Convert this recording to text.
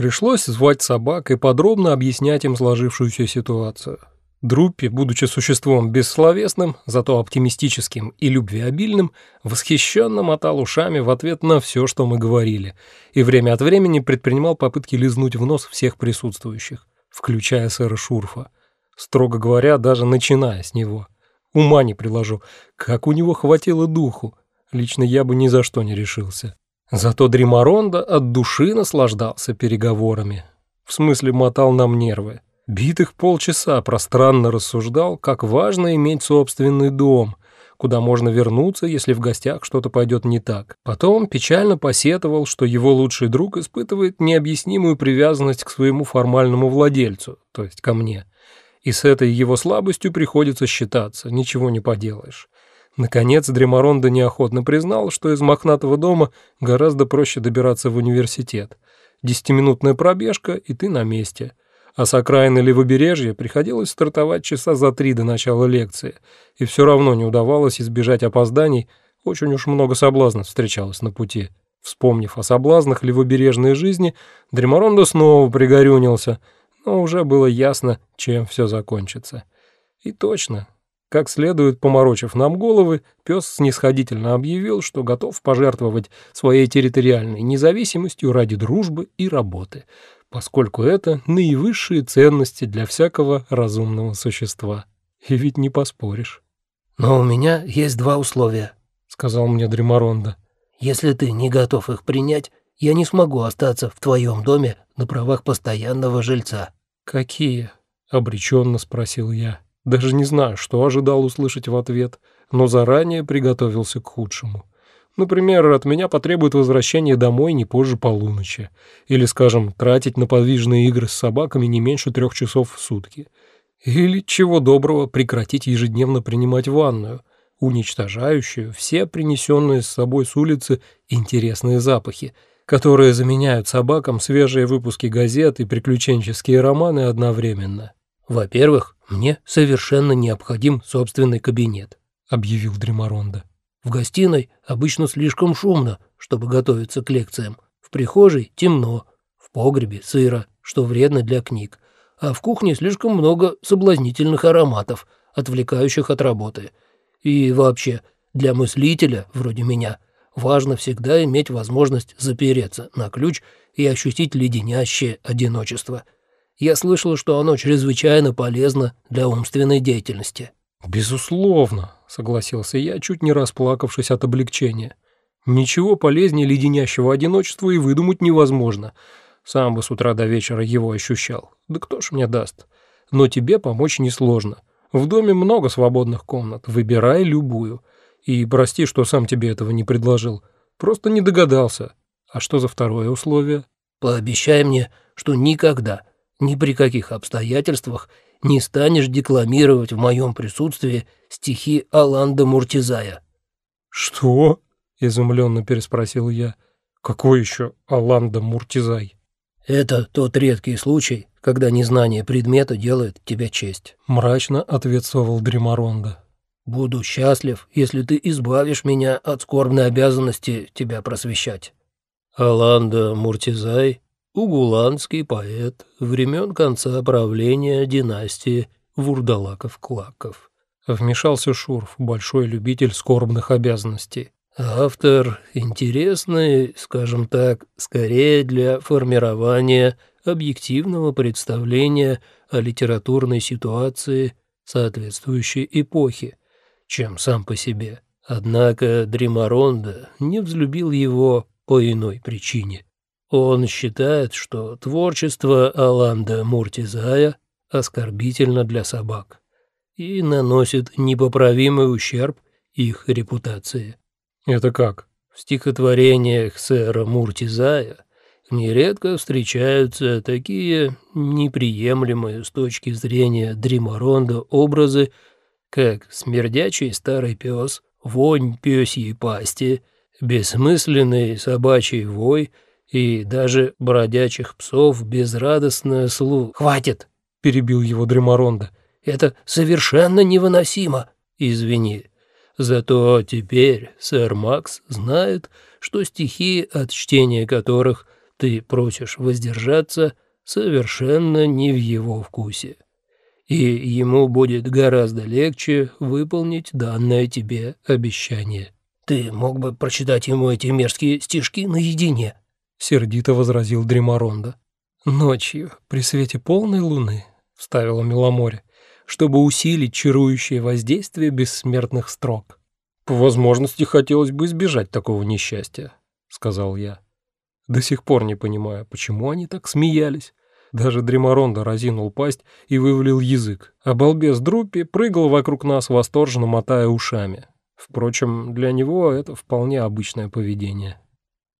Пришлось звать собак и подробно объяснять им сложившуюся ситуацию. Друппи, будучи существом бессловесным, зато оптимистическим и любвеобильным, восхищенно мотал ушами в ответ на все, что мы говорили, и время от времени предпринимал попытки лизнуть в нос всех присутствующих, включая сэра Шурфа. Строго говоря, даже начиная с него. Ума не приложу, как у него хватило духу. Лично я бы ни за что не решился. Зато Дримаронда от души наслаждался переговорами. В смысле, мотал нам нервы. Битых полчаса пространно рассуждал, как важно иметь собственный дом, куда можно вернуться, если в гостях что-то пойдет не так. Потом печально посетовал, что его лучший друг испытывает необъяснимую привязанность к своему формальному владельцу, то есть ко мне. И с этой его слабостью приходится считаться, ничего не поделаешь. Наконец, Дремаронда неохотно признал, что из мохнатого дома гораздо проще добираться в университет. Десятиминутная пробежка, и ты на месте. А с окраины левобережья приходилось стартовать часа за три до начала лекции, и все равно не удавалось избежать опозданий, очень уж много соблазнов встречалось на пути. Вспомнив о соблазнах левобережной жизни, Дремаронда снова пригорюнился, но уже было ясно, чем все закончится. И точно, как следует поморочив нам головы, пес снисходительно объявил, что готов пожертвовать своей территориальной независимостью ради дружбы и работы, поскольку это наивысшие ценности для всякого разумного существа. И ведь не поспоришь. «Но у меня есть два условия», — сказал мне Дремаронда. «Если ты не готов их принять, я не смогу остаться в твоем доме на правах постоянного жильца». «Какие?» — обреченно спросил я. Даже не знаю, что ожидал услышать в ответ, но заранее приготовился к худшему. Например, от меня потребует возвращения домой не позже полуночи. Или, скажем, тратить на подвижные игры с собаками не меньше трех часов в сутки. Или, чего доброго, прекратить ежедневно принимать ванную, уничтожающую все принесенные с собой с улицы интересные запахи, которые заменяют собакам свежие выпуски газет и приключенческие романы одновременно. «Во-первых, мне совершенно необходим собственный кабинет», — объявил Дремаронда. «В гостиной обычно слишком шумно, чтобы готовиться к лекциям. В прихожей темно, в погребе сыро, что вредно для книг, а в кухне слишком много соблазнительных ароматов, отвлекающих от работы. И вообще, для мыслителя, вроде меня, важно всегда иметь возможность запереться на ключ и ощутить леденящее одиночество». Я слышал, что оно чрезвычайно полезно для умственной деятельности». «Безусловно», — согласился я, чуть не расплакавшись от облегчения. «Ничего полезнее леденящего одиночества и выдумать невозможно. Сам бы с утра до вечера его ощущал. Да кто ж мне даст? Но тебе помочь несложно. В доме много свободных комнат, выбирай любую. И прости, что сам тебе этого не предложил. Просто не догадался. А что за второе условие?» «Пообещай мне, что никогда, ни при каких обстоятельствах не станешь декламировать в моем присутствии стихи Аланда Муртизая». «Что?» — изумленно переспросил я. «Какой еще Аланда Муртизай?» «Это тот редкий случай, когда незнание предмета делает тебя честь», — мрачно ответствовал Дримаронда. «Буду счастлив, если ты избавишь меня от скорбной обязанности тебя просвещать». «Аланда Муртизай угуланский поэт времен конца правления династии Вурдалаков-Клаков. Вмешался Шурф, большой любитель скорбных обязанностей. Автор интересный, скажем так, скорее для формирования объективного представления о литературной ситуации соответствующей эпохи, чем сам по себе. Однако Дримаронда не взлюбил его по иной причине – он считает, что творчество Аланда Муртизая оскорбительно для собак и наносит непоправимый ущерб их репутации. Это как? В стихотворениях сэра Муртизая нередко встречаются такие неприемлемые с точки зрения Дримаронда образы, как смердячий старый пес, вонь пёсьей пасти, бессмысленный собачий вой — и даже бродячих псов безрадостное слух. «Хватит!» — перебил его Дремаронда. «Это совершенно невыносимо!» «Извини. Зато теперь сэр Макс знает, что стихи, от чтения которых Ты просишь воздержаться совершенно не в его вкусе. И ему будет гораздо легче выполнить данное тебе обещание. Ты мог бы прочитать ему эти мерзкие стишки наедине, сердито возразил Дримаронда. Ночью, при свете полной луны, вставила Миломоре, чтобы усилить чарующее воздействие бессмертных строк. По возможности хотелось бы избежать такого несчастья, сказал я. До сих пор не понимаю, почему они так смеялись. Даже Дреморонда разинул пасть и вывалил язык, а балбес Друппи прыгал вокруг нас, восторженно мотая ушами. Впрочем, для него это вполне обычное поведение.